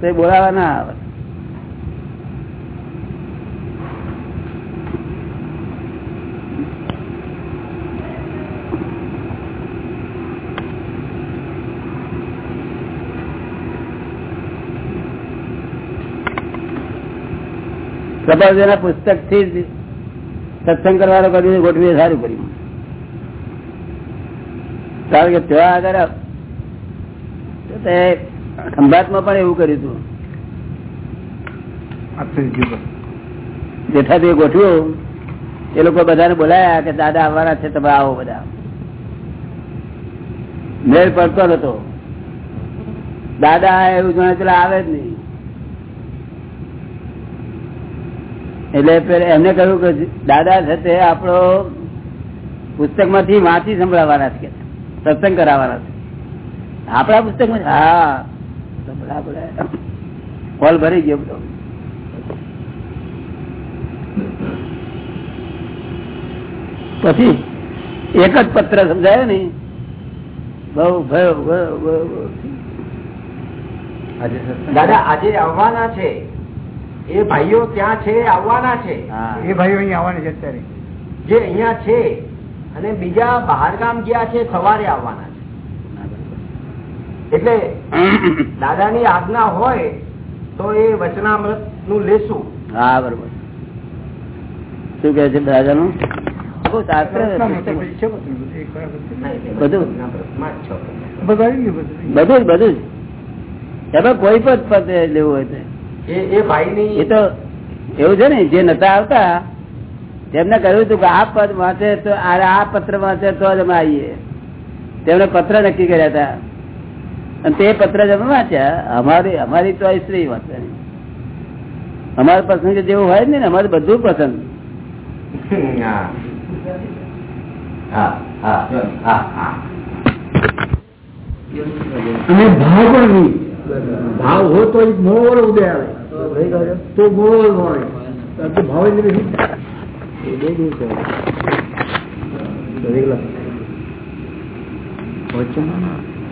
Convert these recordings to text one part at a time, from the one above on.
તો એ બોલાવા ના આવે. પ્રભાવજીના પુસ્તકથી જ સત્સંગ કરવાનો કર્યું ગોઠવી સારું કર્યું. કારણ કે ત્યાં આગળ ખંભાતમાં પણ એવું કર્યું હતું. જેઠાથી ગોઠવ્યું. એ લોકો બધાને બોલાયા કે દાદા આવવાના છે તમે આવો બધા. મેળ પડતો હતો. દાદા એવું જાણે પેલા આવે જ નહીં. એટલે એમને કહ્યું કે દાદા છે તે આપણો પુસ્તકમાંથી વાંચી સંભળાવવાના છે સત્સંગ કરાવવાના છે. આપણા પુસ્તકમાં હા. હોલ ભરી ગયો. બધો પછી એક જ પત્ર સમજાયો ને બહુ ભયો દાદા આજે આવવાના છે. એ ભાઈઓ ત્યાં છે આવવાના છે. એ ભાઈઓ અહીંયા આવવાની છે અત્યારે. જે અહિયાં છે અને બીજા બહાર ગામ ગયા છે સવારે આવવાના છે. એટલે દાદાની આજ્ઞા હોય તો એ વચનામૃતનું લેશું. હા બરોબર. શું કે છે દાદા નું બધું. બધું. કોઈ પણ પદ લેવું હોય એ ભાઈ એ તો એવું છે ને જે નતા આવતા તેમને કહ્યું હતું કે આ પદ વાંચે તો આ આ પત્ર વાંચે તો જ અમે આવીએ. તેમણે પત્ર નક્કી કર્યા હતા. અને તે પત્ર જ અમે વાંચ્યા અમારી અમારી તો સ્ત્રી વાંચે અમારે પસંદ જેવું હોય ને અમારે બધું પસંદ. હા. હા હા હા હા. અને ભાવ પણ નહીં. ભાવ હો તો મોર મોળો ઉદય આવે. તો મોર કે ભાવ એટલે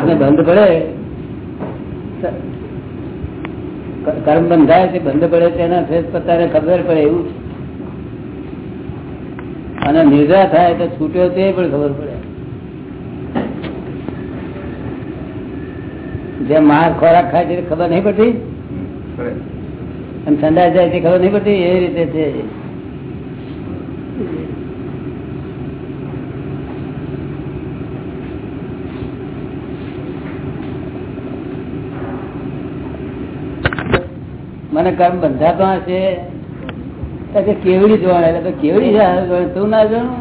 માણસને બંધ પડે, કર્મ બંધાય છે, બંધ પડે તેના ફેસ પત્તાને ખબર પડે એવું અને નિર્જા થાય તો છૂટ્યો તે પણ ખબર પડે. જે માર ખોરાક ખાય છે ખબર નહીં પડતી? અને ઠંડા જાય છે ખબર નહીં પડતી? એ રીતે છે. મને કર્મ બંધાતો હશે? કેવડી જોવાને એટલે કેવડી તું ના જોણું.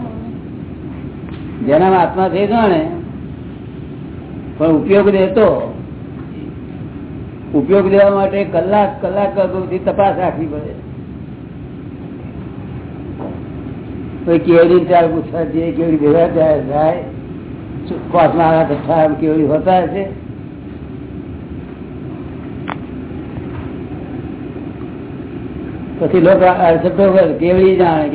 જેનામાં આત્મા થઈ જાણે. પણ ઉપયોગ દેતો ઉપયોગ દેવા માટે કલાક કલાક અગાઉથી તપાસ રાખવી પડે. કેવડી ચાર પૂછવા જઈએ, કેવડી ભેગા જાય કોસમાં કેવડી હોતા હશે? પછી લોકો શબ્દો કેવડી જાણે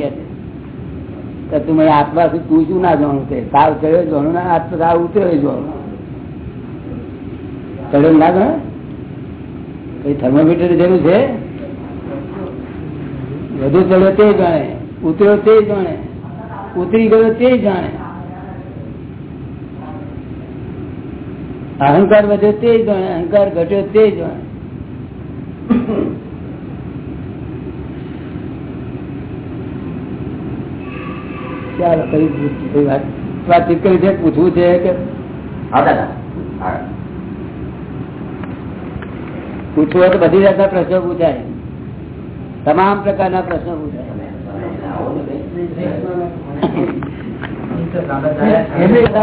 કે તું મને આત્મા શું તું શું ના જાણું તે? સાવ ચડ્યો જાણું ના આત્મા સાવ ઉતર્યો જાણું. ચડ્યો ના જાણે કઈ થર્મોમીટર જેવું છે? વધુ ચડ્યો તે જાણે. ઉતર્યો તે જાણે. ઉતરી ગયો તે જાણે. અહંકાર વધ્યો તે જાણે, અહંકાર ઘટ્યો તે જાણે. ચાલો કઈ વાત વાતચીત કરી છે પૂછવું છે કે. પૂછવું હોય તો બધી જાતના પ્રશ્નો પૂછાય. તમામ પ્રકારના પ્રશ્નો પૂછાય.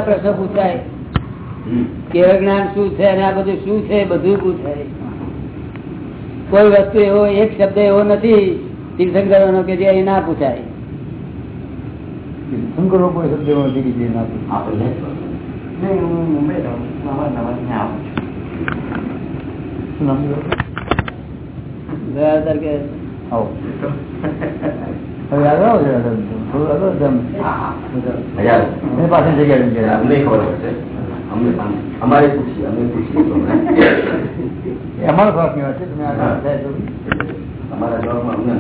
પ્રશ્નો પૂછાય. હમ. જ્ઞાન શું છે અને આ બધું શું છે બધું પૂછાય. કોઈ વસ્તુ એવો એક શબ્દ એવો નથી તીર્થંકરો કે જે એ ના પૂછાય. શંકરો કોઈ શબ્દ એવો નથી કીધી ના હું મુંબઈ રહું અમને અમારે પૂછીએ અમે પૂછીએ અમારો ખોરાકની વાત છે. તમે આગળ તો. જવાબમાં અમને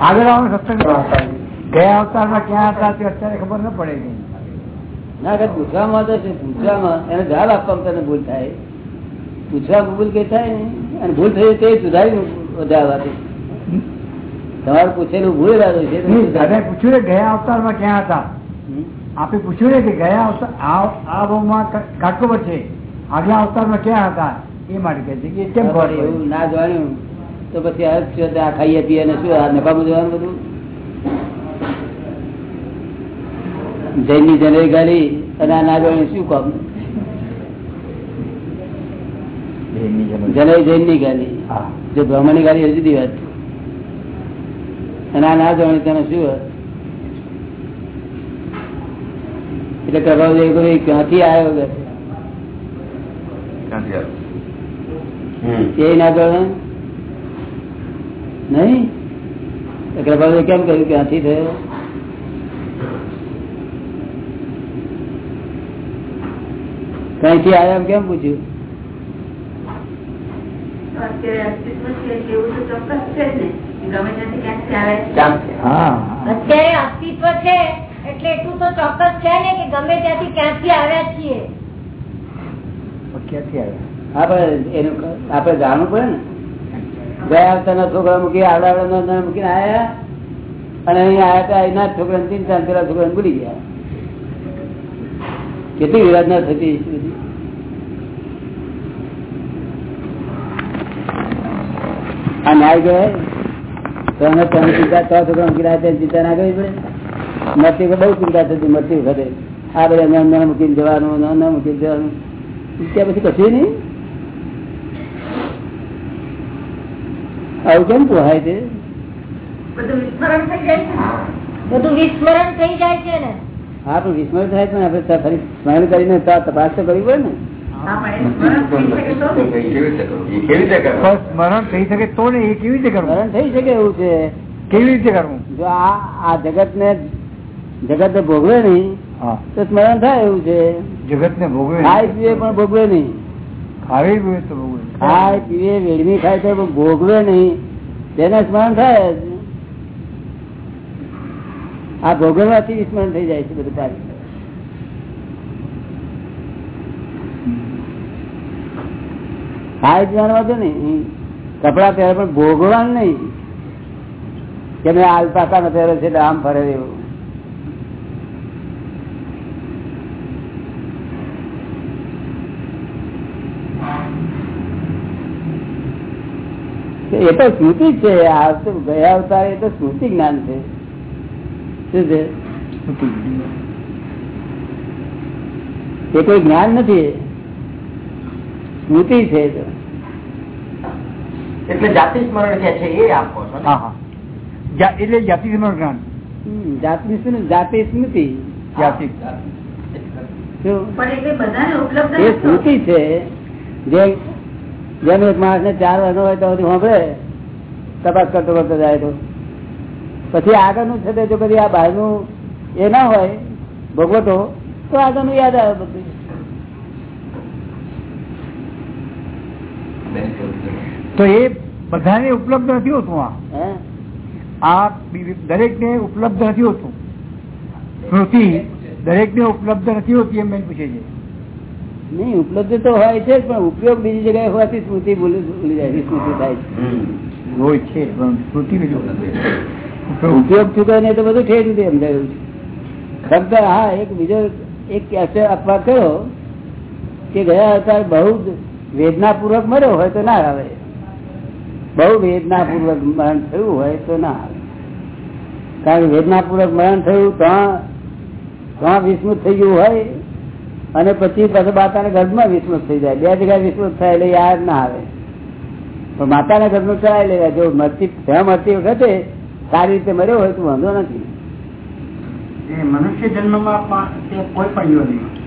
આગળ આવવાનું સત્સંગ. ગયા અવતારમાં ક્યાં હતા તે અત્યારે ખબર ન પડે કે ના કે પૂછવામાં તો છે પૂછવામાં. એને જવાબ આપવામાં તને ભૂલ થાય. પૂછવા ભૂલ કઈ થાય ને અને ભૂલ થઈ તે સુધારી વધારવાથી તમારું પૂછેલું ભૂલ રહેલું છે પૂછ્યું ને ગયા અવતારમાં ક્યાં હતા? આપણે આપે પૂછ્યું ને કે ગયા અવતાર આ ભાવમાં કા- કાટકોબર છે આગલા અવતારમાં ક્યાં હતા? એ માટે કહે છે કે કેમ એવું ના જાણ્યું. તો પછી આ ખાઈએ પીએ ને શું આ નફામાં જવાનું બધું જૈનની જનરી ગાલી અને આ ના શું કામ? એની જૈનની જનરી ગાલી હા. જો બ્રાહ્મણની ગાલી એ જુદી વાત. અને આ ના જાણ્યું તેને શું એટલે પ્રભાવ જેવું ક્યાંથી આવ્યો કે? ના જાણે નહીં? પ્રભાવ કેમ કહ્યું ક્યાંથી થયો? કઈથી આવ્યા એમ કેમ પૂછ્યું? અત્યારે અસ્તિત્વ છે એવું તો ચોક્કસ છે જ ને. ગમે ત્યાંથી ક્યાંથી આવે છે. ક્યાંથી? હા અત્યારે અસ્તિત્વ છે એટલે એટલું તો ચોક્કસ છે ને કે ગમે ત્યાંથી ક્યાંથી આવ્યા છીએ. પણ ક્યાંથી આવ્યા? આપડે એનું આપડે જાણવું પડે ને? ગયા આવતાના છોકરા મૂકી આવડા આવડા મૂકીને આવ્યા અને અહીં આવ્યા હતા એના છોકરા તીન ચાર પેલા છોકરા ભૂલી ગયા. કેટલી વિરાધના થતી હશે બધી. આ ન્યાય કહેવાય. તો અમે તમે ચિંતા છ છોકરા મૂકી રહ્યા ચિંતા ના કરવી પડે. મરતી બહુ ચિંતા થતી મરતી વખતે. આ બધા નામ મૂકીને જવાનું નામ મૂકીને જવાનું. ત્યાં પછી કશું નહીં. આવું કેમ પોહાય છે બધું વિસ્મરણ થઈ જાય છે ને. બધું વિસ્મરણ થઈ જાય છે ને? હા પણ વિસ્મરણ થાય પણ આપણે ફરી સ્મરણ કરીને તપાસ તો કરવી પડે ને. સ્મરણ થઈ શકે તો ને એ કેવી રીતે કરવું? સ્મરણ થઈ શકે એવું છે. કેવી રીતે કરવું? જો આ જગત ને જગત ને ભોગવે નહીં તો સ્મરણ થાય એવું છે. જગત ને ભોગવે ખાય પીવે પણ ભોગવે નહીં. ખાવી પીવે તો ભોગવે ખાય પીવે વેડમી ખાય તો પણ ભોગવે નહીં. તેને સ્મરણ થાય. આ ભોગવવાથી સ્મરણ થઈ જાય છે બધું કાર્ય. ખાય જાણવા છે ને કપડા પહેરે પણ ભોગવા નહીં. કે મેં આલપાકા નો પહેરે છે આમ ફરે એવું. એ તો સ્મૃતિ છે. આ તો ગયા અવતાર એ તો સ્મૃતિ જ્ઞાન છે. શું છે? એ કોઈ જ્ઞાન નથી. સ્મૃતિ છે એટલે જાતિ સ્મરણ કે છે એ આપો છો ને? હા હા. જા- એટલે જાતિ સ્મરણ જ્ઞાન જાતિ સ્મૃતિ જાતિ સ્મૃતિ. જાતિ. એ સ્મૃતિ છે જે જેમ એક માણસ ને ચાર હોય તો સાંભળે તપાસ કરતો કરતો જાય તો. પછી આગળનું છે તે જો કદી આ બહારનું એ ના હોય ભોગવટો તો આગળનું યાદ આવે બધું. તો એ બધાને ઉપલબ્ધ નથી હોતું આ હે આ દરેક ને ઉપલબ્ધ નથી હોતું સ્મૃતિ દરેક ને ઉપલબ્ધ નથી હોતી એમ બેન પૂછે છે નહીં ઉપલબ્ધ તો હોય છે જ, પણ ઉપયોગ બીજી જગ્યાએ હોવાથી સ્મૃતિ ભૂલી ભૂલી જાય છે, સ્મૃતિ થાય છે હોય છે પણ શ્રુતિ બીજું ઉપયોગ ચૂકે નહીં તો બધું ઠેર રીતે સમજાયું છે ફક્ત હા એક બીજો એક કેસે અપવાદ કર્યો કે ગયા અવતાર બહુ જ વેદનાપૂર્વક મળ્યો હોય તો ના આવે. બહુ વેદનાપૂર્વક મરણ થયું હોય તો ના આવે. કારણ કે વેદનાપૂર્વક મરણ થયું ત્યાં વિસ્મૃત થઈ ગયું હોય, અને પછી પછી માતાના ગર્ભમાં વિસ્મૃત થઈ જાય. બે જગ્યાએ વિસ્મૃત થાય એટલે યાદ ના આવે. પણ માતાના ગર્ભનું ચડાવી લેવા જો મરતી ત્યાં મરતી વખતે સારી રીતે મર્યો હોય તો વાંધો નથી. મનુષ્ય જન્મમાં કોઈ પણ યોનિમાં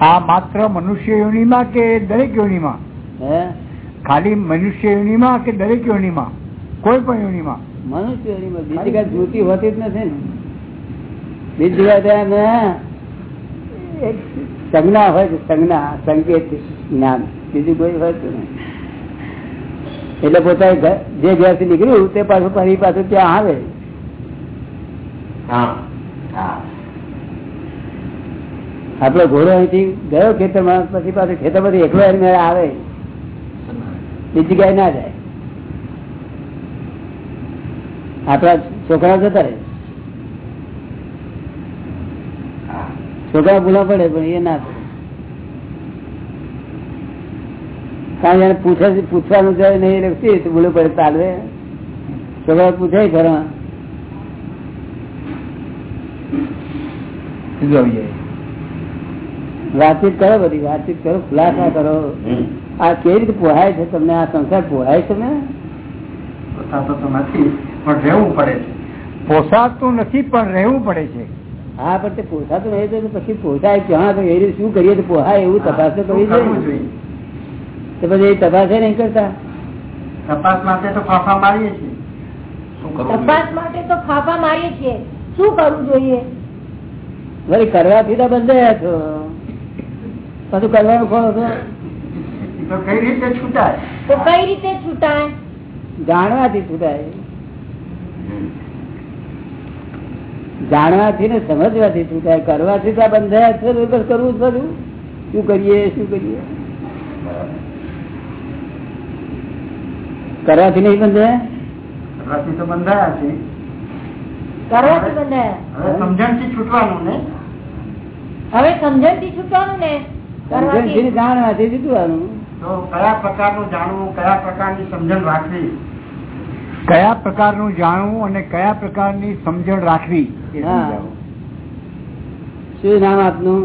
આ માત્ર મનુષ્ય યોનીમાં કે દરેક યોનીમાં? ખાલી મનુષ્ય યોનીમાં કે દરેક યોનીમાં? કોઈ પણ યોનીમાં? મનુષ્ય યોનીમાં બીજી કઈ સ્મૃતિ હોતી જ નથી બીજી વાત એક સંજ્ઞા હોય છે સંજ્ઞા સંકેત જ્ઞાન. બીજું કોઈ હોય છે નહીં. એટલે પોતા જે ઘરથી નીકળ્યું તે પાછું ફરી પાછું ત્યાં આવે. હા. હા. આપડો ઘોડો અહીંથી ગયો ખેતરમાં, પછી પાછું ખેતરમાંથી એકલો એની આવે. બીજી ગાય ના જાય. આપડા છોકરા જતા રહે. છોકરા ભૂલા પડે, પણ એ ના પડે કારણ એને પૂછે પૂછવાનું જાય નહીં લખતી ભૂલું પડે, ચાલવે. છોકરા પૂછે ઘરમાં. આવી જાય? વાતચીત કરો બધી વાતચીત કરો ખુલાસા કરો. આ કેવી રીતે પોહાય છે? તમને આ સંસાર પોહાય છે ને? પોતાતો નથી પણ રહેવું પડે છે. પોસાતું નથી પણ રહેવું પડે છે. હા પણ તે પોસાતું નહીં તો પછી પોસાય ક્યાં? તો એ શું કરીએ? તો પોહાય એવું તપાસ તો કરવી શું કરવું જોઈએ. જોઈએ? તો પછી એ તપાસ નહીં કરતા? તપાસ માટે તો ફાફા મારીએ છીએ. તપાસ માટે તો ફાફા મારીએ છીએ. શું કરવું જોઈએ? વળી કરવાથી તો બંધાયા છો. પાછું કરવાનું કોણ હતું? તો કઈ રીતે છૂટાય? તો કઈ રીતે છૂટાય? જાણવાથી છૂટાય. જાણવાથી ને સમજવાથી છૂટાય. કરવાથી તો બંધાય છે કરવું બધું શું કરીએ શું કરીએ? કરવાથી નહીં બંધાયા? કરવાથી તો બંધાયા છે. કરવાથી બંધાયા. સમજણથી છૂટવાનું ને? હવે સમજણથી છૂટવાનું ને? જાણવાથી તો કયા પ્રકારનું જાણવું કયા પ્રકારની સમજણ રાખવી? કયા પ્રકારનું જાણવું અને કયા પ્રકારની સમજણ રાખવી. શું નામ આપનું?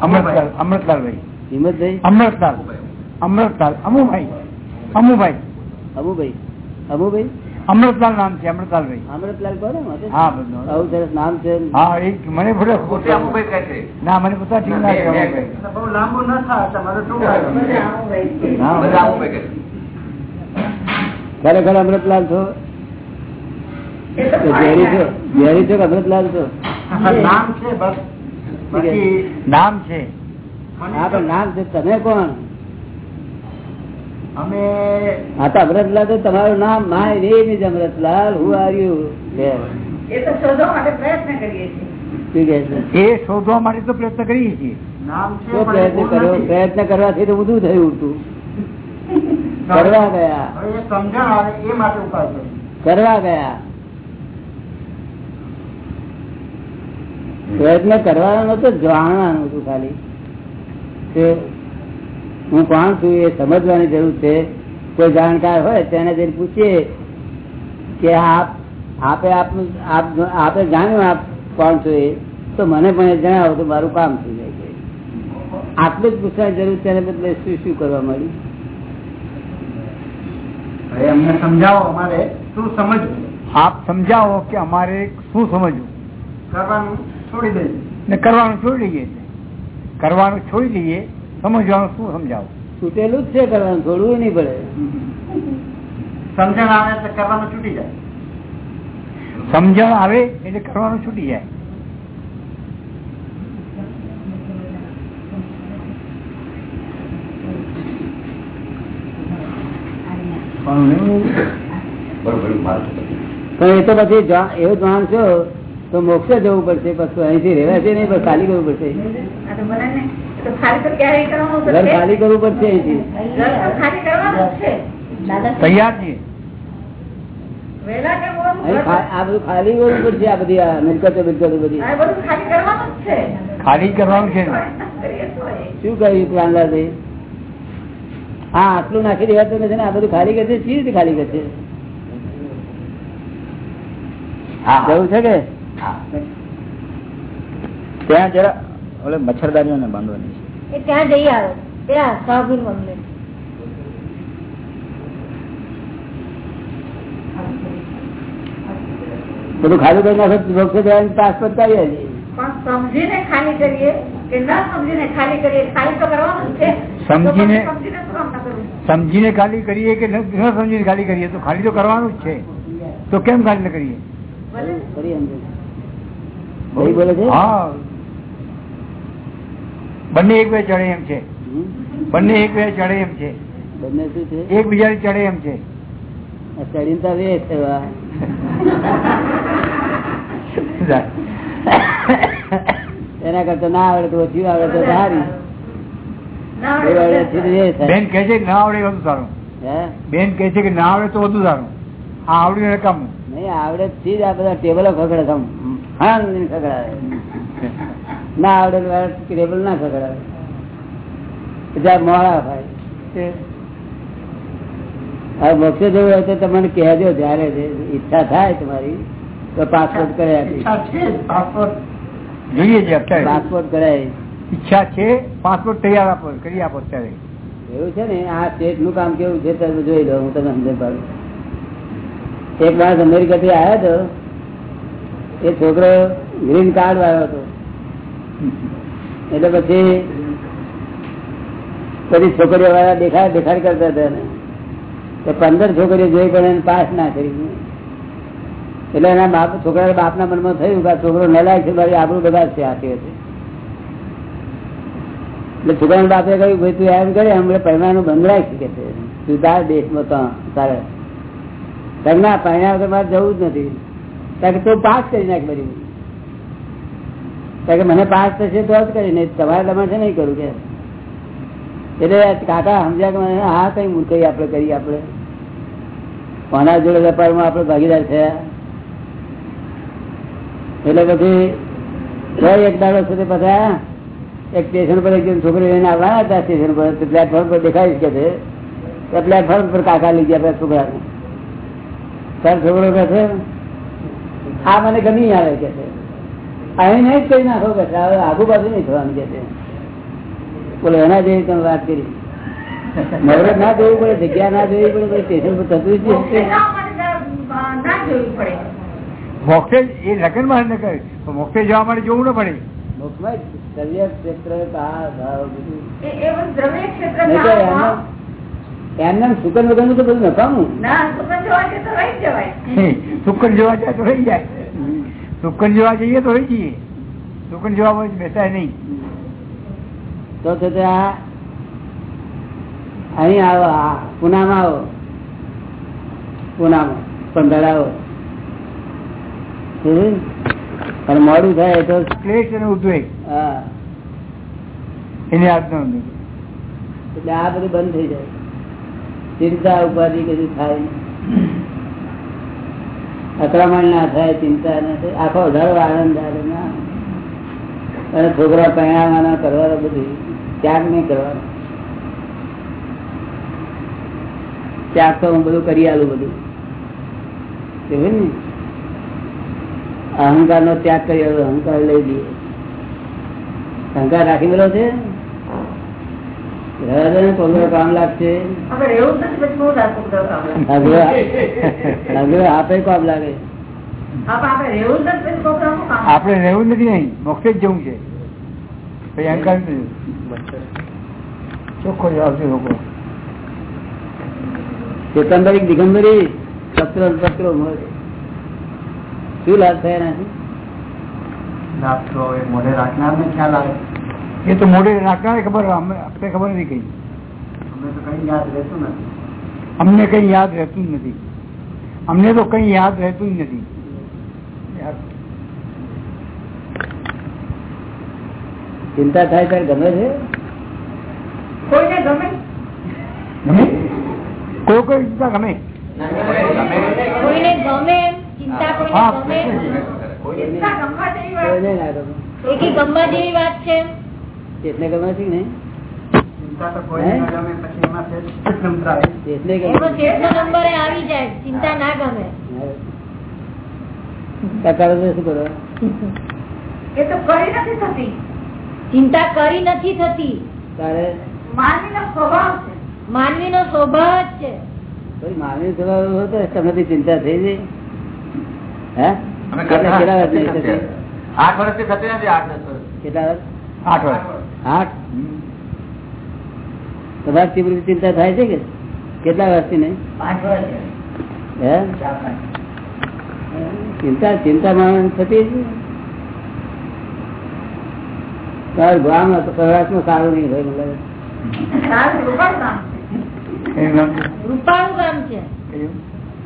અમૃતલાલ અમૃતલાલભાઈ હિંમતભાઈ? અમૃતલાલ અમૃતલાલ અમુભાઈ અમુભાઈ. અમુભાઈ અબુભાઈ અમૃતલાલ નામ છે અમૃતલાલભાઈ. અમૃતલાલ કોને માટે? હા બધું. સરસ નામ છે હા એક મને ના મને પોતા ઠીક અમુભાઈ. બહુ લાંબુ ન થાય તમારે શું ખરેખર અમૃતલાલ છો? કે ઝેરી છો? ઝેરી છો કે અમૃતલાલ છો? નામ છે બસ. નામ છે. હા પણ નામ છે તમે કોણ? અમે હા તો અમૃતલાલ તો તમારું નામ my name is Amritlal. Who are you એ તો શોધવા માટે પ્રયત્ન કરીએ છીએ. શું કહે છે? એ શોધવા માટે તો પ્રયત્ન કરીએ છીએ. નામ છે શું પણ એ પ્રયત્ન કર્યો પ્રયત્ન કરવાથી તો બધું થયું હતું કરવા ગયા. એ માટે કરવા ગયા. પ્રયત્ન કરવાનો નતો જાણવાનું હતું ખાલી. કે હું કોણ છું એ સમજવાની જરૂર છે. કોઈ જાણકાર હોય તેને જઈને પૂછીએ કે આપ આપે આપનું આપ આપે જાણ્યું આપ કોણ છો એ? તો મને પણ એ જણાવો તો મારું કામ થઈ જાય છે? આટલું જ પૂછવાની જરૂર છે એને બદલે શું શું કરવા મળ્યું અમને સમજાવો અમારે શું સમજવું આપ સમજાવો કે અમારે શું સમજવું? કરવાનું છોડી દઈએ કરવાનું છોડી દઈએ. કરવાનું છોડી દઈએ સમજવાનું શું સમજાવું? છૂટેલું જ છે કરવાનું થોડું નહીં પડે. સમજણ આવે એટલે કરવાનું છૂટી જાય. સમજણ આવે એટલે કરવાનું છૂટી જાય. પણ એ તો પછી એવું એવું જાણશો તો મોક્ષ જવું પડશે પછી અહીંથી રહેવાશે નહીં પણ ખાલી કરવું પડશે. ઘર છે. ખાલી કરવું પડશે ખાલી છે. તૈયાર છીએ. વહેલા કે મોડું અહીં ઘર ખા- આ બધું ખાલી કરવું પડશે આ બધી મિલકતો મિલકતો બધી. ખાલી કરવાનું છે. ખાલી કરવાનું ને. શું કહ્યું પ્રાણલાલભાઈ હા આટલું નાખી દેવાતું નથી ને આ બધું ખાલી કરશે સી રીતે ખાલી કરશે? હા. જવું છે કે? ત્યાં જરા ઓલે મચ્છરદાનીઓને બાંધવાની એ ત્યાં જઈ આવે. ત્યાં સાબુન મંદિર. બધું ખાલી કરી નાખે સમજીને ખાલી કરીએ કે ન સમજીને ખાલી કરીએ ખાલી તો કરવાનું છે. સમજીને- ખાલી કરીએ કે ન સમજીને ખાલી કરીએ તો ખાલી તો કરવાનું જ છે. તો કેમ ખાલી ન કરીએ? હા બંને એક બે ચડે એમ છે. બંને એક બે ચડે એમ છે. બંને શું છે? એક બીજાને ચડે એમ છે. ચડી વા. એના કરતા ના આવડે તો ઓછી આવડે તો સારી. બેન કે છે કે ના આવડે વધુ સારું. હે? બેન કે છે કે ના આવડે તો વધુ સારું. આ આવડ્યું રકામું નહીં આવડે થી જ આ બધા ટેબલો ખગડે આમ. હા ને ખકડાવે ના આવડે તો ટેબલ ના ખકડાવે ત્યાં મોડા ભાઈ હવે મોક્ષે જવું હોય તો તમને કહેજો જયારે ઈચ્છા થાય તમારી તો પાસપોર્ટ. જોઈએ છે પાસપોર્ટ કરાવી ઈચ્છા છે પાસપોર્ટ તૈયાર આપો કરી આપો અત્યારે. એવું છે ને આ સ્ટેટનું કામ કેવું છે તમે જોઈ લો હું તમને સમજ પાડું. એક માણસ અમેરિકાથી આવ્યો હતો એ છોકરો ગ્રીન કાર્ડ વાળો હતો. એટલે પછી બધી છોકરીઓ વાળા દેખાડ દેખાડ કરતા હતા. તો પંદર છોકરીઓ જોઈ પણ એને પાસ ના કરી. એટલે એના બાપ છોકરા બાપના મનમાં થયું કે છોકરો નલાય છે, મારી આપણું બધા છે આપી હતી એટલે છોકરાના બાપે કહ્યું, ભાઈ, તું એમ કરે, હમણાં પહેરવાનું બંધ રાખ કે છે? તાર દેશમાં તો તારે ના પહેર્યા વગર મારે જવું જ નથી. કારણ કે તું પાસ કરી નાખ બધી. કે મને પાસ થશે તો જ કરી, નહીં તમારે તમારે છે નહીં કરું કે એટલે કાકા સમજ્યા કે હા, કઈ મૂર્ખાઈ આપણે કરી આપણે. કોના જોડે વેપારમાં આપણે ભાગીદાર થયા? એટલે પછી એક દાડો સુધી બધા એક સ્ટેશન પર એક છોકરી લઈને આવવાના હતા સ્ટેશન પર. પ્લેટફોર્મ પર દેખાય કે છે. તો પ્લેટફોર્મ પર કાકા લઈ ગયા છોકરાને. તાર છોકરો કહે છે, આ મને ગમી આવે કે છે. અહીં નહીં જ કરી નાખો કે હવે આગુ બાજુ નહીં થવાનું કે બોલો એના જેવી તમે વાત કરી. નવરત ના જોવું પડે જગ્યા ના જોવી પડે પછી સ્ટેશન પર થતું જ મોક્ષે એ લગ્નમાં કરે મોક્ષે જવા માટે જોવું ન પડે. તો બધું નકામું સુકન જોવા જાય તો રહી જાય. સુકન જોવા જઈએ તો હોય છીએ સુકન જોવા હોય બેસાય નહીં. તો અહીં આવો પુનામાં આવો. પુનામાં પંદર આવો અને મોડું થાય તો ક્લેશ અને ઉદ્વેગ. હા. એની આજ્ઞા. એટલે આ બધું બંધ થઈ જાય. ચિંતા ઉપાધિ કશું થાય. નહીં. અકળામણ ના થાય, ચિંતા ના આખો વધારો આનંદ આવે અને છોકરા પહેણાવાના કરવાનો બધું. ત્યાગ નહીં કરવાનો. ત્યાગ તો હું બધું કરી આલું બધું. કેવું ને? અહંકાર નો ત્યાગ કરી અહંકાર લઈ દઈએ અહંકાર રાખી મેલો છે? આગળ આગળ આપે કામ લાગે. આપણે રહેવું નથી કામ નથી નહીં મોક્ષે જ જવું છે. નથી. ચોખ્ખો જવાબ છે લોકો. ચેતનભાઈ દિગંબરી સત્ર મળે. શું લાભ થાય એનાથી? મોઢે રાખનાર ને ખ્યાલ આવે. એ તો મોઢે રાખનારે ખબર આપણે ખબર નથી કઈ. અમને કઈ યાદ રહેતું નથી. અમને તો કઈ યાદ રહેતું જ નથી. ચિંતા થાય ત્યારે ગમે છે? કોઈને ગમે? ગમે? કોઈ કોઈ ચિંતા ગમે? કોઈને ગમે ચિંતા કોઈને ગમે ગમવા જેવી વાત. છે ચેતને ગમે છે કે નહીં. ચિંતા તો કોઈ ન ગમે પછી એમાં છે ચિંતા આવે. ચેતને એનો ગમે ચેતનો નંબરે આવી જાય ચિંતા ના ગમે. કાકા શું કરો? એ તો કરી નથી ને ચિંતા કરી નથી થતી. તારે? માનવીનો સ્વભાવ છે. જ છે. માનવી સ્વભાવ હતો તમને ચિંતા થઈ જાય. હે? કેટલા નથી. થતી? આઠ વર્ષથી થતી નથી આઠ દસ વર્ષ કેટલા વર્ષ? આઠ વર્ષ. તમારી તીવ્ર ચિંતા થાય છે કે? કેટલા વર્ષથી નહીં? હે? ચિંતા ચિંતામાં થતી જ તારું ગામ સારું નહીં છે. એનું નામ શું? રૂપાળું ગામ છે.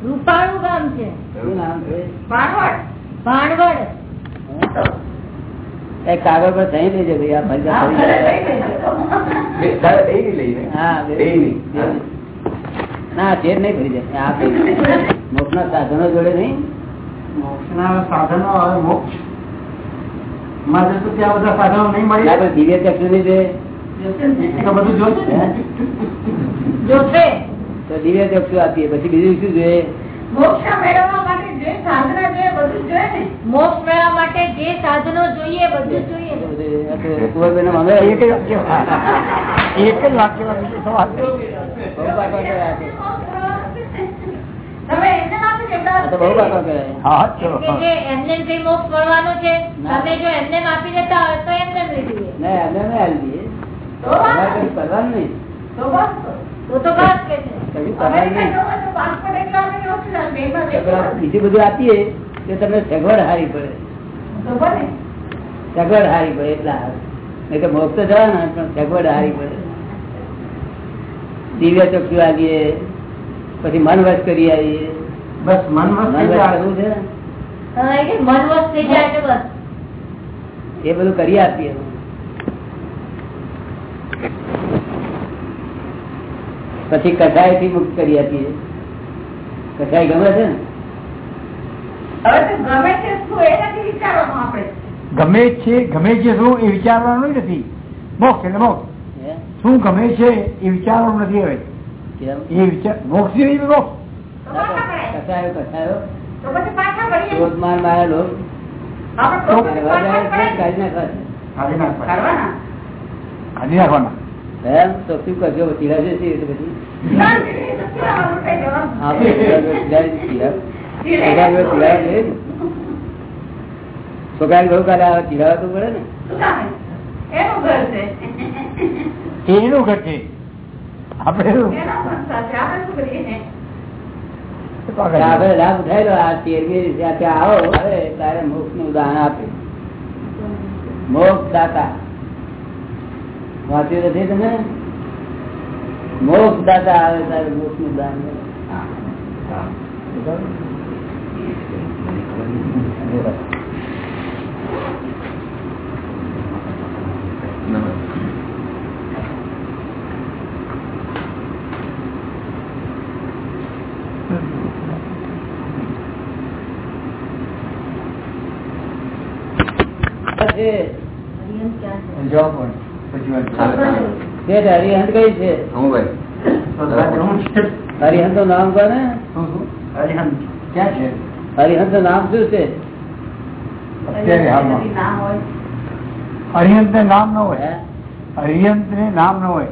રૂપાળું ગામ છે. શું નામ છે? ભાણવડ. ભાણવડ. એક કાગળ પર સહી લેજે ભાઈ આ ફરી જા, ફરી જા. બે- દાદા બેયની લઈને. હા બે- બેયની. બે. ના ચેર નહીં ફરી જાય આ મોક્ષના સાધનો જોડે નહીં મોક્ષના સાધનો હવે મોક્ષમાં જશું ત્યાં બધા સાધનો નહીં ના, મળે પણ દિવ્ય ચક્ષુની જે એ તો બધું જોશે ને. જોશે તો દિવ્ય ચક્ષુ આપીએ પછી બીજું શું જોઈએ મોક્ષ મેળવવા મોક્ષ મેળવવા માટે જે સાધનો જોઈએ બધું જોઈએ. એક જ વાક્ય એમને આપી દેતા હોય તો એમને બીજું બધું આપીએ તો તમને સગવડ હારી પડે. સગવડ હારી પડે એટલા નહીં તો મોક્ષ તો જવાના પણ સગવડ હારી પડે. દિવ્ય ચક્ષુ આવીએ પછી મન વશ કરી આવીએ. બસ મન મન મસ્ત છે? એ બધું કરી આપીએ. પછી કસાયથી મુક્ત કરી આપીએ. કસાય ગમે છે ને? ગમે છે ગમે છે શું એ વિચારવાનું નથી. મોક્ષ એટલે મોક્ષ. શું ગમે છે એ વિચારવાનું નથી હવે. એ વિચાર મોક્ષ એ મોક્ષ. કસાયો કસાયો? તો પછી પાછા પડીએ. ક્રોધ માર લોક કાઢી નાખવાના. કાઢી નાખવાના? તો શું કરજો ચીડાશે શી રીતે પછી ના, એ તો કેવા લૂંટાઈ જવાનું. હા, તો ચીડાશે, ચીડાશે, ચીડાશે. છોકરાને બહુ ચીડાવે છે. છોકરાને બહુ કાલે આવે ચીડાવવા તો પડે ને શું કામે? એનું ઘર છે એ એનું ઘર છે આપણે એનું એનો સંસાર છે આપણે શું કરીએ આપણે લાભ ઉઠાવી લો આ તેરમી ત્યાં ત્યાં આવો હવે તારે મોક્ષનું દાન આપે મોક્ષ દાતા વાંચ્યું નથી તમે? મોક્ષ દાદા આવે તારે મોક્ષનું દાન છે હરિયમ ક્યાં છે? જવાબ પણ પછી વાત કરીએ. શેઠ હરિહંત કઈ છે? હું ભાઈ શ્રદ્ધા જવું છે. હરિહંતનું નામ કોને? શું શું? હરિહંત. ક્યાં છે? હરિહંત. નું નામ શું છે? અત્યારે હાલમાં. ના હોય. અરિહંત ને નામ ન હોય. હે? અરિહંત ને નામ ન હોય.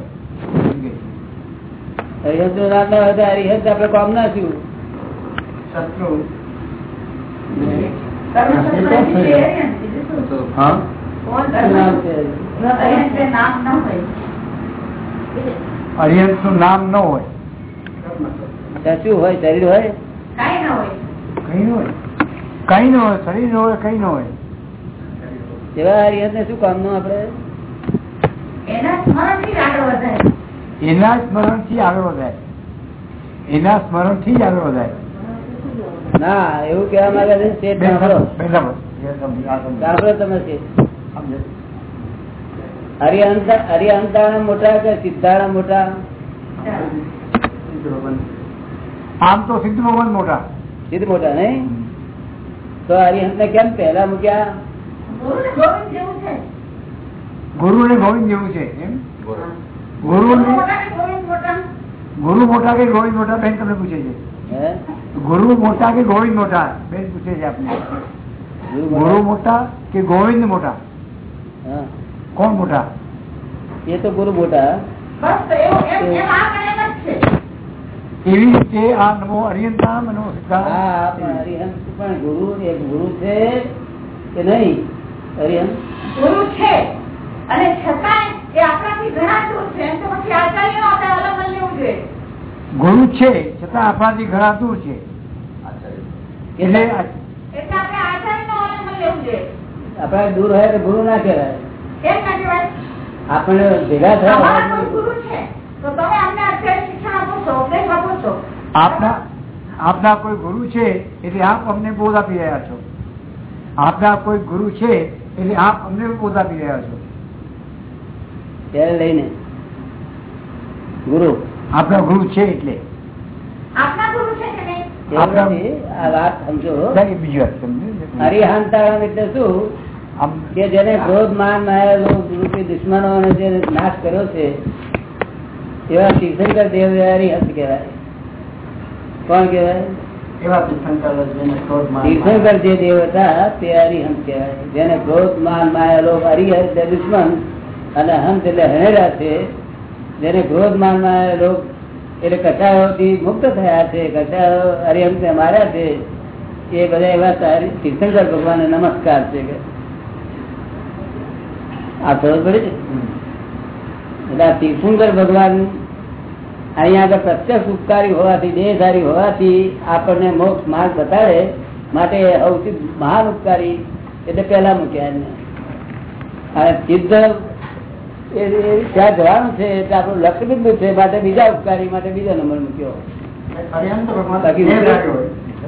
હરિહંતનું નામ ના હોય તો હરિહંત આપડે કામ ના શું શત્રુ. કર્મ સંક્રાંતિ છે હરિયન. બીજું શું? તો હા? કોણ શું કર્મ? નામ છે? હરિયન છે, નામ ન હોય. અરિહંતનું નામ ન હોય. શું હોય? શરીર હોય? કાંઈ ન હોય. કઈ ન હોય. કઈ ન હોય. શરીર ન હોય કઈ ન હોય. એવા હરિહંત ને શું કામનું આપડે એના સ્મરણથી જ આગળ વધાય. એના સ્મરણથી આગળ વધાય. એના સ્મરણથી જ આગળ વધાય. ના એવું કેવા માંગે છે શેઠ હરિહંત મોટા કે સિદ્ધાણા મોટા? આમ તો સિદ્ધ ભગવાન મોટા. સિદ્ધ મોટા નહીં? તો હરિહંત ને કેમ પહેલા મૂક્યા? ગુરુ ને ગોવિંદ જેવું છે ગુરુ ગુરુ મોટા કે ગોવિંદ મોટા? બેન તમને પૂછે છે. હે? ગુરુ મોટા કે ગોવિંદ મોટા? બેન પૂછે છે આપને. ગુરુ? મોટા કે ગોવિંદ મોટા? હા. કોણ મોટા? એ તો ગુરુ મોટા. એવું રીતે આ નમો અરિયંતા નમો અરિહંત પણ ગુરુ એક ગુરુ છે કે નહીં? હરિહંત ગુરુ છે. અને છતાં એ આપણાથી ઘણા દૂર છે. તો પછી આચાર્યો આપણે અલગ લેવું જોઈએ. ગુરુ છે છતાં આપણાથી ઘણા દૂર છે. એટલે આપણે આપણા દૂર હોય તો ગુરુ ના કહેવાય. આપણે ભેગા થયા આપના આપના કોઈ ગુરુ છે એટલે આપ અમને બોધ આપી રહ્યા છો. આપના કોઈ ગુરુ છે એટલે આપ અમને બોધ આપી રહ્યા છો. ત્યારે લઈને. ગુરુ. આપના ગુરુ છે એટલે. આપના ગુરુ છે કે નહીં? એવું આપણા- નથી. આ વાત સમજો. બીજી વાત સમજ્યું? હરિહંતારામ એટલે શું? કે જેને ક્રોધ માન રૂપી દુશ્મનો જે નાશ કર્યો છે એવા તીર્થંકર દેવ કહેવાય. કોણ કહેવાય? જે હતા તે હરિહંત કહેવાય. જેને ક્રોધ માન માયા લોક એટલે દુશ્મન અને હંત એટલે હનેરા છે જેને ક્રોધ માન માયા લોભ એટલે કચાયોથી મુક્ત થયા છે કચાયો હરિહંત માર્યા છે એ બધા એવા તીર્થંકર ભગવાન નમસ્કાર છે કે આ ખબર પડે છે તીર્થંકર ભગવાન અહીંયા આગળ પ્રત્યક્ષ ઉપકારી હોવાથી દેહધારી હોવાથી આપણને મોક્ષ માર્ગ બતાડે માટે સૌથી મહાન ઉપકારી એટલે પહેલા મૂક્યા એમને અને સિદ્ધ ત્યાં જવાનું છે એટલે આપણું લક્ષ્ય છે માટે બીજા ઉપકારી માટે બીજો નંબર મૂક્યો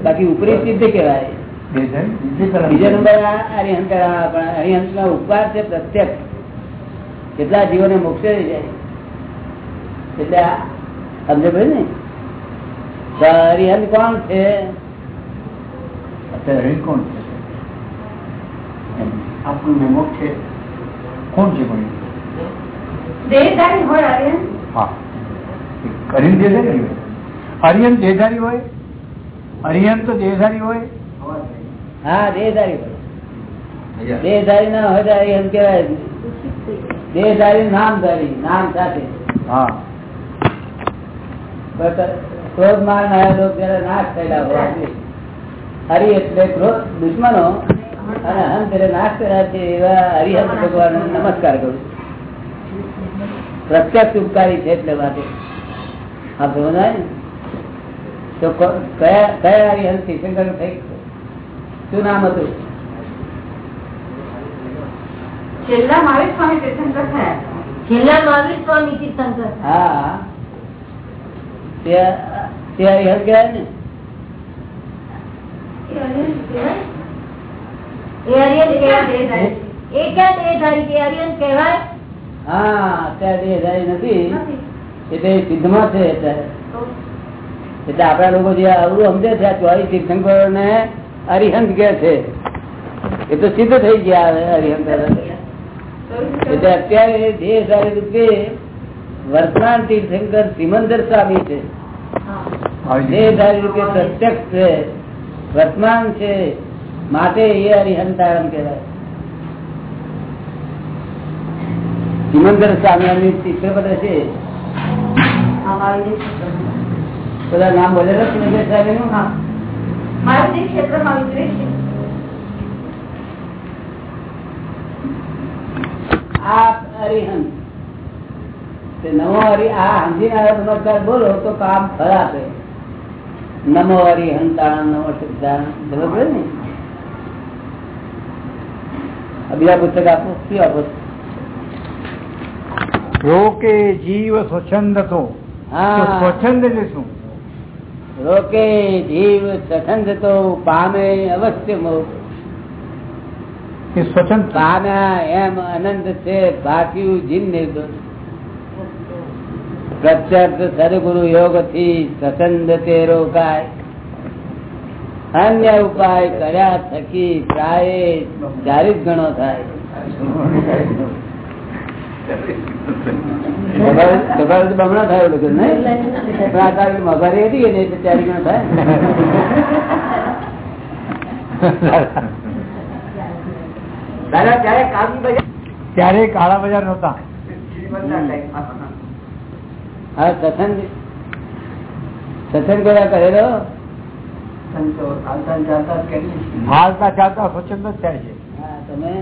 બાકી ઉપરી- સિદ્ધ કહેવાય બીજી નંબર પણ નો ઉપકાર છે પ્રત્યક્ષ. કેટલા જીવોને મોક્ષે જાય. એટલે આ સમજે ભાઈ ને? હરિહન કોણ છે? અત્યારે હરિહંત કોણ છે? એમ. આપણું વિમુખ છે. કોણ છે કોઈ દેહધારી હોય અરે હા. અરિહંત દેહધારી હોય. અરિહંત દેહધારી હોય? અરિહંત તો દેહધારી હોય. હા દેહધારી દેહધારી ના હોય નામધારી નામ સાથે. ક્રોધ માન આયા લોકો જયારે નાશ થયેલા હોવાથી હરિ એટલે ક્રોધ દુશ્મનો અને હમ ત્યારે નાશ કર્યા છે એવા હરિહંત ભગવાન નમસ્કાર કરું. પ્રત્યક્ષ ઉપકારી છે એટલે માટે આ સમજાય? ને તો કયા કયા હરિહંત શંકર થઈ શું નામ હતું? છેલ્લા મહાવીર સ્વામી તીર્થંકર થયા. છેલ્લા મહાવીર સ્વામી તીર્થંકર. હા. તે ને? આપડા લોકો જે અવરું સમજે છે ચોવીસ તીર્થંકરો ને અરિહંત કે છે. એ તો સિદ્ધ થઈ ગયા અરિહંત એટલે અત્યારે જે સારી રૂપે વર્તમાન તીર્થંકર સિમંદર સ્વામી છે. જે સારી રૂપે પ્રત્યક્ષ છે વર્તમાન છે માટે એ હરિહંતારમ કહેવાય. સિમંદર સ્વામી ચિત્રપટ છે. બધા નામ બોલેલા સિમંદર સ્વામી નું હા. મહાવીર ક્ષેત્રમાં વિતરે છે. આ હરિહંત તે નમો હરિ આ આવ્યો નમસ્કાર બોલો તો કામ ફળ આપે. નમો હરિહંતાણ નમો સિદ્ધાણ બરોબર ને? બીજા પુસ્તક આપો. શું આપો? રોકે જીવ સ્વચ્છંદ તો સ્વચ્છંદ એટલે શું? રોકે જીવ સ્વચ્છંદ તો પામે અવશ્ય મોક્ષ. પામ્યા એમ અનંત છે ભાગ્યું જીન નિર્દોષ પ્રત્યક્ષ સદગુરુ યોગથી સ્વતંત્ર તે રોકાય. અન્ય ઉપાય કર્યા થકી પ્રાય ચાલીસ ગણો થાય. તમારે તો બમણો થયો લખ્યું નહીં? પણ આ તારી મગરી હતી ને એટલે ચાલીસ ગણો થાય? દાદા ત્યારે કાળી બજાર ત્યારે કાળા બજાર નહોતા. હા સત્સંગ સત્સંગ બધા કરેલો હાલતા ચાલતા સ્વચ્છંદ જ થાય છે. હા તમે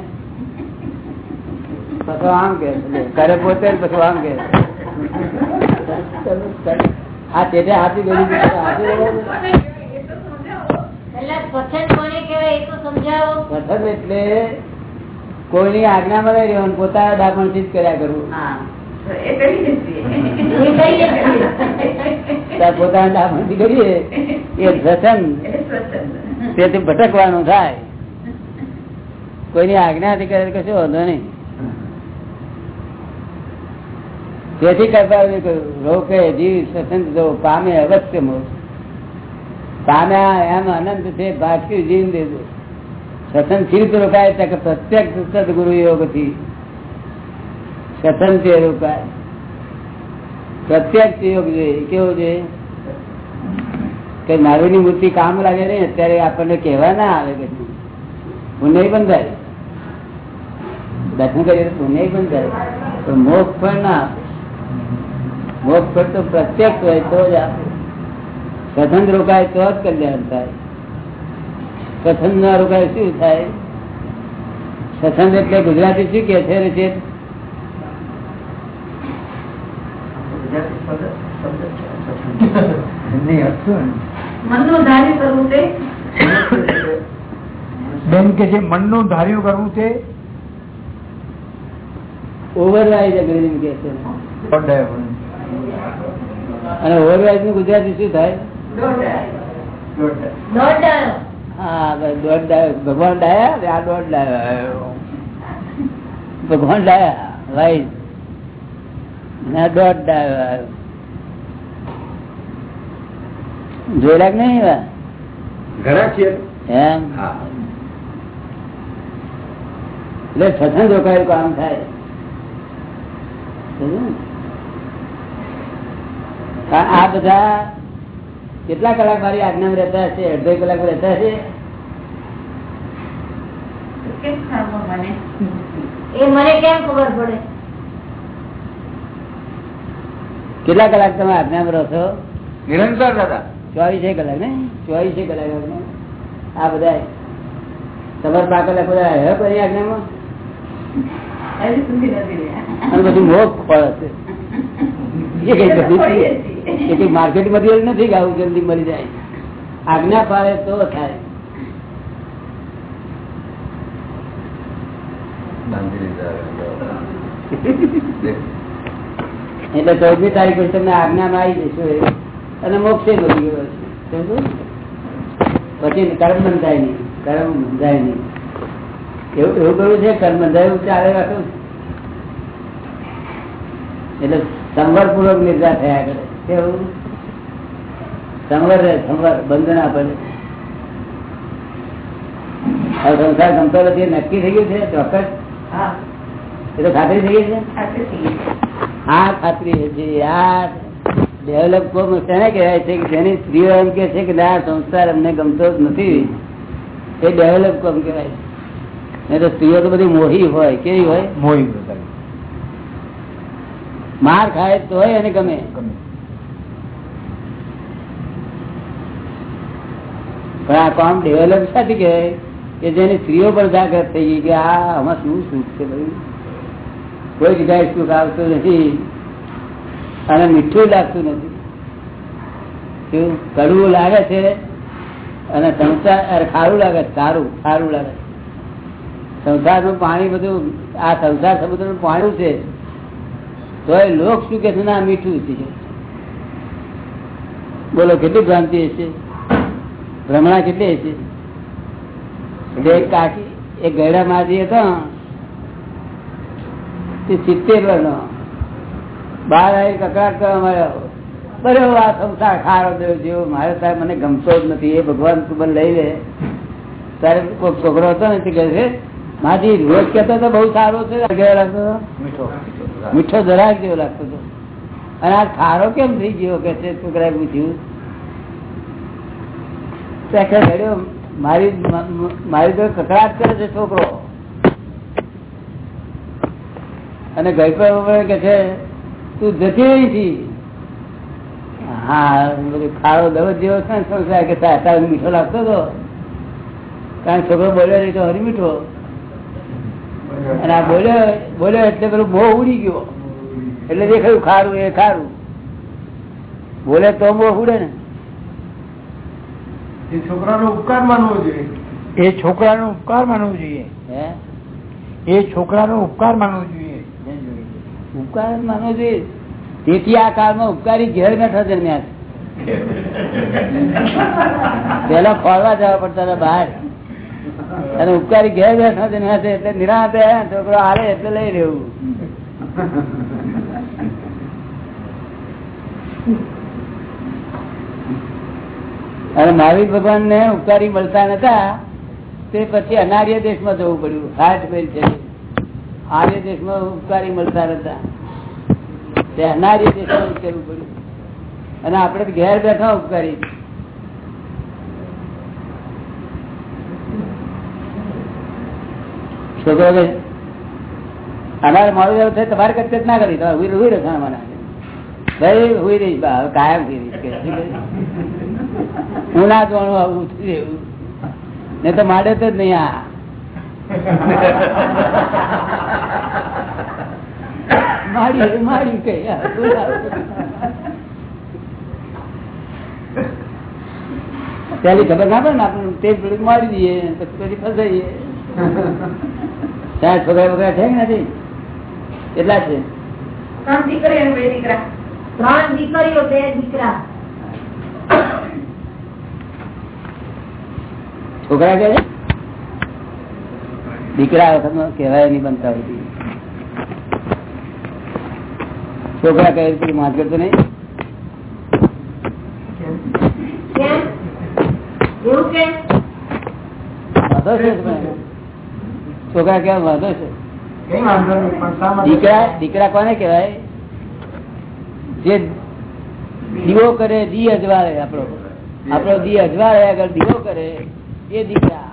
પછી આમ કે કરે પોતે પછી આમ કે આ ચેટે હાથી ગયું. હાથી એટલે કોઈની આજ્ઞામાં નહીં રહેવાનું પોતાના દાપણથી જ કર્યા કરવું પોતાના તો થી કરીએ. એ પ્રસંગ તેથી ભટકવાનું થાય. કોઈની આજ્ઞાથી કરે કશું વાંધો નહીં. તેથી કરતા રોકે જીવ સ્વતંત્ર થવો, પામે અવશ્ય મોક્ષ. પામ્યા એમ અનંત છે ભાગ્યું જીવ દેજો. ચિત્ત રોકાય ત્યાં પ્રત્યક્ષ સદગુરુ યોગથી સતન રોકાય. પ્રત્યક્ષ યોગ જોઈએ કેવો જોઈએ કે નારીની મૂર્તિ કામ લાગે નહીં અત્યારે આપણને કહેવા ના આવે કે પુણ્ય બંધાય. દર્શન કરીએ તો પુણ્ય બંધાય. તો મોક્ષ પણ ના મોક્ષ ફળ તો પ્રત્યક્ષ હોય તો જ આપે. સ્વતંત્ર રોકાય તો જ કલ્યાણ થાય. કથન ના રોકાય શું થાય? સ્વતંત્ર એટલે ગુજરાતી શું કે છે રચિત મનનું ધાર્યું કરવું બેન કે જે મનનું ધાર્યું કરવું છે ઓવરરાઇઝ અંગ્રેજી કે છે. અને ઓવરરાઇઝનું ગુજરાતી શું થાય? હા દોઢ ભગવાન ડાયા? આ દોઢ ડાયો. ભગવાન ડાયા? વાઈઝ ના દોઢ ડાયો જોયેલા કે નહીં ઘણા છે એમ? એટલે સત્સંગ રોકાયેલું કામ થાય? આ બધા કેટલા કલાક મારી આજ્ઞામાં રહેતા હશે? અડધો કલાક રહેતા હશે? કેમ ખબર મને? એ મને કેમ ખબર પડે? કેટલા કલાક તમે આજ્ઞામાં રહો છો? નિરંતર દાદા. ચોવીસે કલાક ને? ચોવીસે કલાક આ બધા તમારે બા કલાક બધા હે કરી આજ્ઞામાં? બધું મોક્ષ ફળ હશે. એ કઈ માર્કેટ મટીરિયલ નથી કે આવું જલ્દી મળી જાય? આજ્ઞા પાડે તો થાય. એટલે ચૌદમી તારીખ પછી તમને આજ્ઞામાં આવી જશો એ. અને મોક્ષે મળી ગયો પછી કર્મ બંધાય નહીં. કર્મ બંધાય નહીં. એવું એવું કરવું છે? કર્મ જાય એવું ચાલે રાખવું એટલે સંવર પૂર્વક નિર્ધાર થયા કરે. કેવું? સંવર રહે સંવર બંધ ના પડે સંસાર ગમતો નથી નક્કી થઈ ગયું છે ચોક્કસ? એ તો ખાતરી થઈ ગઈ છે. આ ખાતરી છે આ ડેવલપ તેને કહેવાય છે કે જેની સ્ત્રીઓ એમ કે છે કે ના આ સંસાર અમને ગમતો જ નથી. એ ડેવલપ કોમ કહેવાય નહીં તો સ્ત્રીઓ તો બધી મોહી હોય કેવી હોય? મોહી માર ખાય તો એને ગમે. ગમે. પણ આ કામ ડેવલપ સાથે કે કે જેની સ્ત્રીઓ પર જાગૃત થઈ ગઈ કે આ આમાં શું સુખ છે ભાઈ? કોઈ જગ્યાએ સુખ આવતું નથી અને મીઠું લાગતું નથી. કડવું લાગે છે અને સંસાર ખારું લાગે સારું સારું લાગે. સંસારનું પાણી બધું આ સંસાર સમુદ્રનું પાણી છે. તો એ લોક શું કે છે? ના, મીઠું છે. બોલો, કેટલી ભ્રાંતિ હશે? ભ્રમણા કેટલી હશે? એટલે કાકી એ ગયડા માજી હતો. તે સિત્તેર વર્ષનો. બહાર આવી કકડાટ કરવા મળ્યો બરો, આ સંસાર ખારો દેવ જેવો મારે સાહેબ મને ગમતો જ નથી. એ ભગવાન તું મને લઈ લે. તારે કોઈ છોકરો હતો ને, તે કહે છે, માજી, રોજ કેતો તો બહુ સારો છે. ગયો મીઠો. મીઠો જરાક જેવો લાગતો હતો. અને આ ખારો કેમ થઈ ગયો કે છે છોકરાએ પૂછ્યું? ઘડ્યો, મારી મારી તો કકડાટ કરે છે છોકરો. અને ગઈ કે છે તું જતી રહી હા બધું ખારો દવત જેવો છે ને સંસાર કે મીઠો લાગતો હતો. કારણ છોકરો બોલ્યો નહીં તો હરી મીઠો અને આ બોલ્યો બોલ્યો એટલે પેલું મોહ ઉડી ગયો. એટલે દેખાયું ખારું એ ખારું. બોલે તો મોહ ઉડે ને. એ છોકરાનો ઉપકાર માનવો જોઈએ. એ છોકરાનો ઉપકાર માનવો જોઈએ. એ છોકરાનો ઉપકાર માનવો જોઈએ. ઉપકાર તેથી આ કાળમાં ઉપકારી ઘેર બેઠા દરમિયાન પેલા ફરવા જવા પડતા હતા બહાર. અને ઉપકારી ઘેર બેઠા એટલે નિરાતે છોકરો હારે એટલે લઈ લેવું. અને મહાવીર ભગવાન ને ઉપકારી મળતા નતા, તે પછી અનાર્ય દેશમાં જવું પડ્યું. હાથ મેલ છે. આર્ય દેશમાં ઉપકારી મળતા નતા. તે અનાર્ય દેશમાં કરવું પડ્યું. અને આપણે ઘેર બેઠા ઉપકારી. છોકરો કે અમારે મારું એવું થાય, તમારે કચ્છ ના કરી. તમારે હુઈ રખાણ મને ભાઈ, હુઈ રહીશ કાયમ થઈ રહીશ હું ના જોવાનું આવું ઉઠી તો માડે તો જ નહીં આ. મારી મારી કઈ પેલી ખબર ના પડે ને આપણે મારી દઈએ પછી પછી ફસાઈએ. ત્યાં છોકરા વગેરે છે કે નથી? કેટલા છે? ત્રણ દીકરી અને બે દીકરા. ત્રણ દીકરીઓ બે દીકરા. છોકરા કે છે? દીકરા વખત કહેવાય નહીં બનતા હોય. છોકરા કહે છે માત કરતો નહીં? કેમ? એવું કેમ? વાંધો છે તમને? છોકરા કેવા વાંધો છે? દીકરા દીકરા કોને કેવાય જે દીવો કરે દી અજવાળે આપણો. આપણો દી અજવાળે આગળ દીવો કરે એ દીકરા.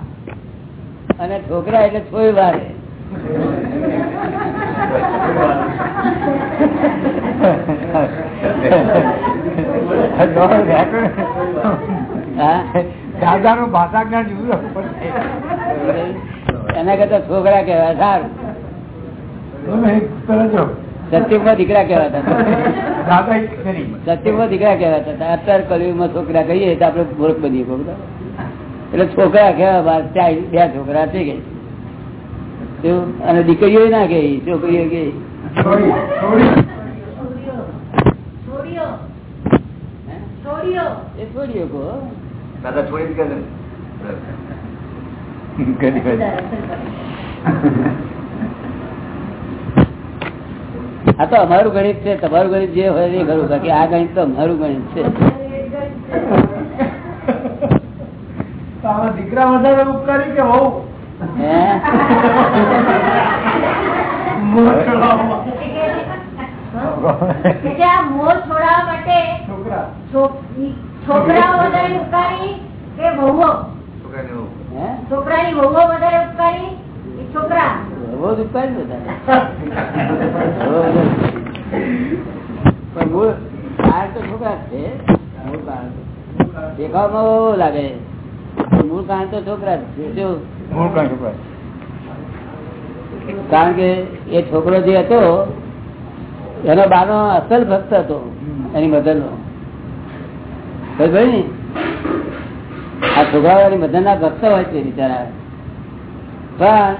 અને છોકરા એટલે છોય વારે દાદા નું ભાષા જ્ઞાન જુદું. એના કરતા છોકરા કેવા સારું. સત્યુગમાં દીકરા. સત્યુગમાં દીકરા કહેવાતા હતા. અત્યારે કલયુગમાં છોકરા કહીએ તો આપણે મૂર્ખ બનીએ એટલે છોકરા કેવા બાર ચાર બે છોકરા છે કે. અને દીકરીઓ ના કે છોકરીઓ કે છોડી, છોડી. છોડીઓ. છોડીઓ. એ છોડીઓ કહો દાદા છોડી જ કરે ને. આ તો અમારું ગણિત છે તમારું ગણિત જે હોય એ ખરું બાકી આ ગણિત તો અમારું ગણિત છે દીકરા વધારે ઉપકારી કે વહુ? હે મોહ ચડાવવા. કે જે આ મોહ છોડાવવા માટે છોકરા છોકરાઓ વધારે ઉપકારી કે વહુઓ છોકરાને એવું. હે છોકરાની વધારે ઉપકારી? છોકરા. પણ મૂળ કારણ તો છોકરા છે. મૂળ કારણ દેખાવમાં બહુ લાગે. મૂળ કારણ તો છોકરા જ છે. મૂળ કાંઈ છોકરા. કારણ કે એ છોકરો જે હતો એનો બાનો અસલ ભક્ત હતો એની મધર નો ને? આ છોકરાઓની મધર ના ભક્ત હોય છે બિચારા. પણ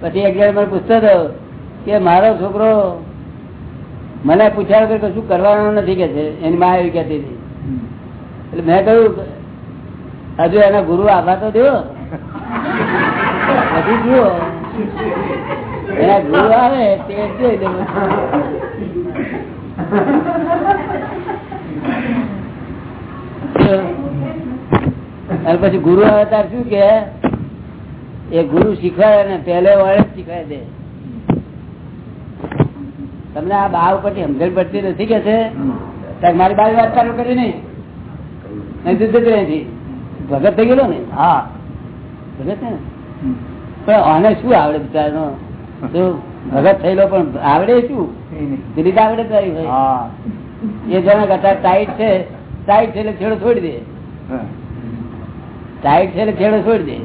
પછી એક પૂછતો હતો કે મારો છોકરો મને પૂછ્યા વગર કશું કરવાનું નથી કે છે? એની મા એવી કહેતી હતી. એટલે મેં કહ્યું, હજુ એના ગુરુ આભા તો દો હજુ જુઓ. એના ગુરુ આવે તે જોઈ લેવું અને પછી ગુરુ અવતાર શું કે? એ ગુરુ શીખવાડે ને પહેલે વાળે શીખવાય દે. તમને આ બાવ ઉપરથી સમજણ પડતી નથી કે છે? મારી બારી વાત ચાલુ કરી નહીં. ભગત થઈ ગયેલો ને? હા. ભગત છે ને? પણ આને શું આવડે બિચારાનો? ભગત થયેલો પણ આવડે શું? દિલીપ આવડે તો એ જણા કરતા ટાઈટ છે. ટાઈટ છે એટલે છેડો છોડી દે. ટાઈટ છે છેડો છોડી દે.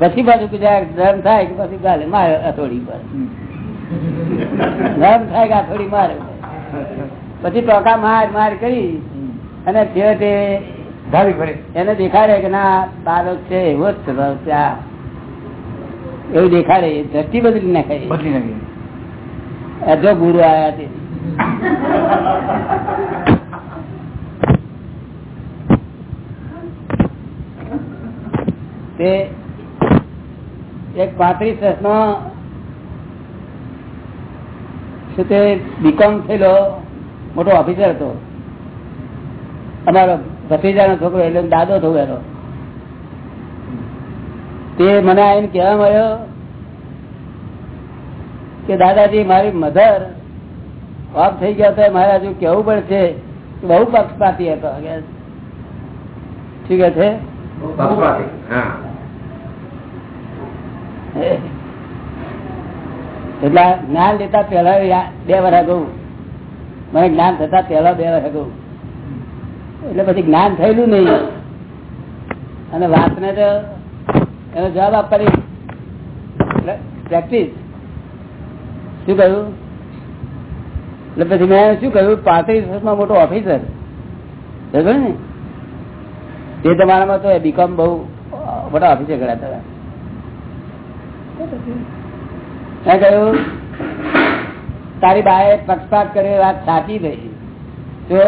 પછી બીજા નરમ થાય કે પછી ગાલે મારે અથોડી પર. ધર્મ થાય કે અથોડી મારે પછી ટોકા માર માર કરી અને છેવટે એને દેખાડે કે ના બાળક છે એવો જ સ્વભાવ છે આ. એવું દેખાડે ધરતી બદલી નાખાય બદલી નાખી. અજો ગુરુ આવ્યા તે તે એક પાંત્રીસ વર્ષનો શું તે બીકોમ થયેલો મોટો ઓફિસર હતો. અમારો ભત્રીજાનો છોકરો એટલે દાદો થયો એનો. તે મને આવીને કહેવા મળ્યો કે દાદાજી મારી મધર ઓફ થઈ ગયા હતા મારે હજુ કેવું પડશે બહુ પક્ષપાતી હતો. શું કે છે. એટલે જ્ઞાન લેતા પહેલા બે વાર અગાઉ મને જ્ઞાન થતા પહેલા બે વાર અગાઉ એટલે પછી જ્ઞાન થયેલું નહીં. અને વાતને તો એનો જવાબ આપવાની પ્રેક્ટિસ. શું કહ્યું? એટલે પછી મેં શું કહ્યું? પાંત્રીસ વર્ષમાં મોટો ઓફિસર. ને? તે તમારામાં તો બીકોમ બહુ મોટા ઓફિસર ગણાતા હતા. મેં કહ્યું, તારી બાએ પક્ષપાત કર્યો વાત સાચી થઈ. જો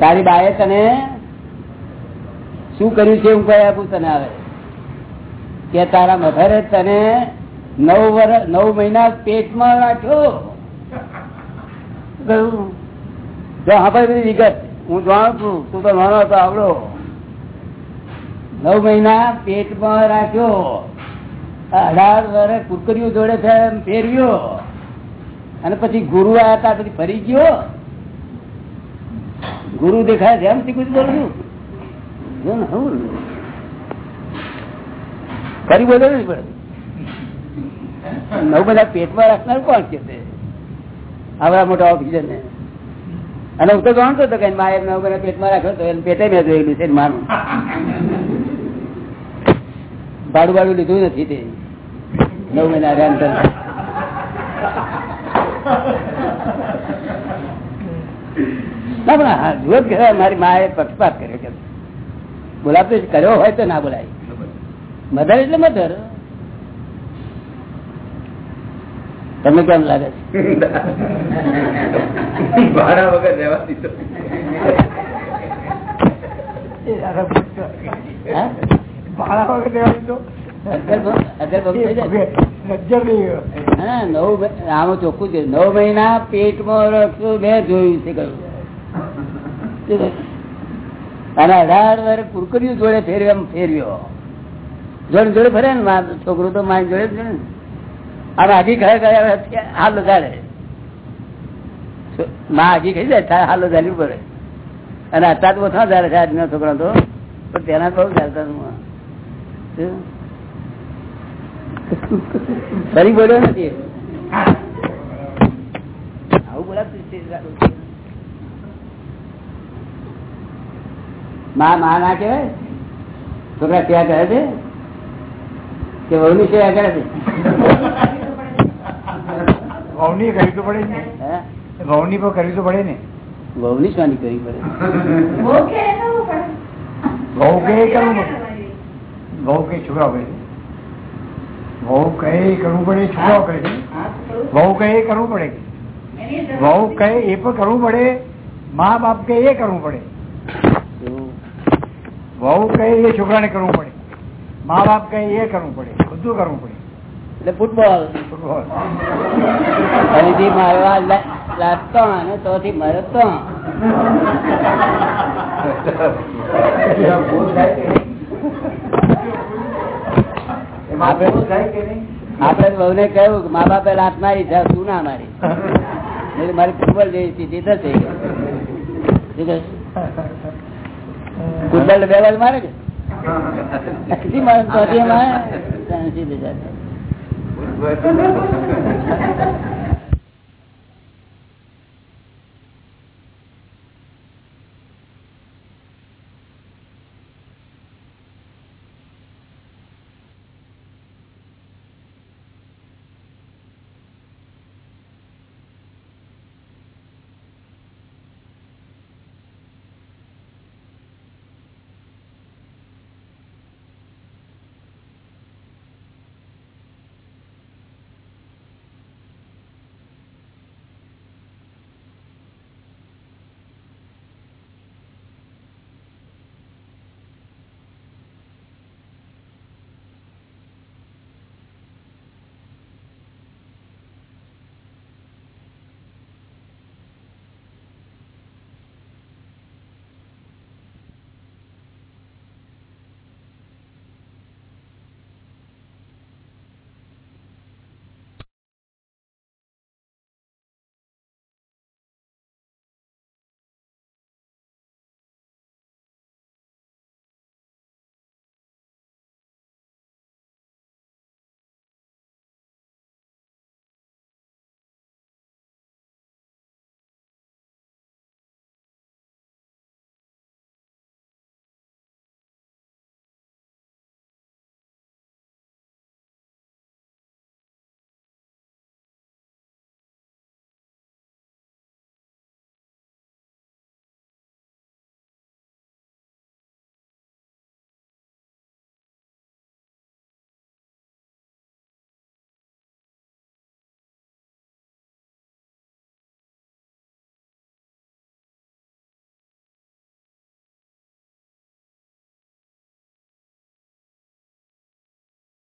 તારી બાએ તને શું કર્યું છે હું આપું તને આવે. કે તારા મધરે તને નવ વર્ષ નવ મહિના પેટમાં રાખ્યો. હા ભાઈ બધી વિગત. હું જાણું છું, તું તો નાનો હતો આવડો. નવ મહિના પેટમાં રાખ્યો. અઢાર વર્ષ કુકરીઓ જોડે ફેરવ્યો. અને પછી ગુરુ આવ્યા હતા, પછી ફરી ગયો. ગુરુ દેખાય છે, એમ શીખું બોલું. ફરી બોલો નહીં પડે નવ બધા પેટમાં રાખનાર કોણ કે તે આવડા મોટા ઓફિસર ને અને હું તો જાણતો હતો કે મારે નવ બધા પેટમાં રાખ્યો તો એને પેટે મેં જોયેલું છે માનું ભાડું ભાડું લીધું નથી તે. નવ મહિના રેન્ટર ના પણ જુઓ જ મારી માએ પક્ષપાત કર્યો કે બોલાતો જ કર્યો હોય તો ના બોલાય. મધર એટલે મધર. તમને કેમ લાગે છે? ભાડા વગર રહેવા દીધો ચોખ્ખું છે. નવ મહિના પેટમાં રખડું મેં જોયું છે કહ્યું અને અઢાર વર્ષ કુરકરીઓ જોડે ફેરવ્યો એમ ફેરવ્યો. જોડે જોડે ફરે ને મા- છોકરું તો માય જોડે જ ને. અને આગી ખાય ખાય હાલ લગાડે. માં આગી ખાઈ જાય હાલ ચાલવું પડે. અને અત્યારે તો ઓછા ચાલે છે આજના છોકરા તો. પણ તેના બહુ ચાલતા? ફરી બોલ્યો નથી? આવું બોલાતું. માં માં ના કહેવાય? છોકરા ત્યાં કરે છે? કે વહુની સેવા કરે છે? વહુની કરવી તો પડે ને. હે? વહુની પણ કરવી તો પડે ને. વહુની શાની કરવી પડે? વહુ કે કરવું પડે? વહુ કઈ છોકરાઓ કરે છે? વહુ કહે કરવું પડે છોકરાઓ કરે છે? વહુ કઈ એ કરવું પડે? વહુ કહે એ પણ કરવું પડે? મા બાપ કે એ કરવું પડે. વહુ કહે એ છોકરાને કરવું પડે? મા બાપ કહે એ કરવું પડે? બધું કરવું પડે. એટલે ફૂટબોલ. ફૂટબોલ. ફરીથી મારવા લાગતો અને તોથી મરતો એમાં બહુ આપડે બહુને કહ્યું કે મા બાપે લાત મારી છે શું ના મારી. મારી ફૂટબોલ જેવી સ્થિતિ થશે ફૂટબોલ બે મારે કે મારે.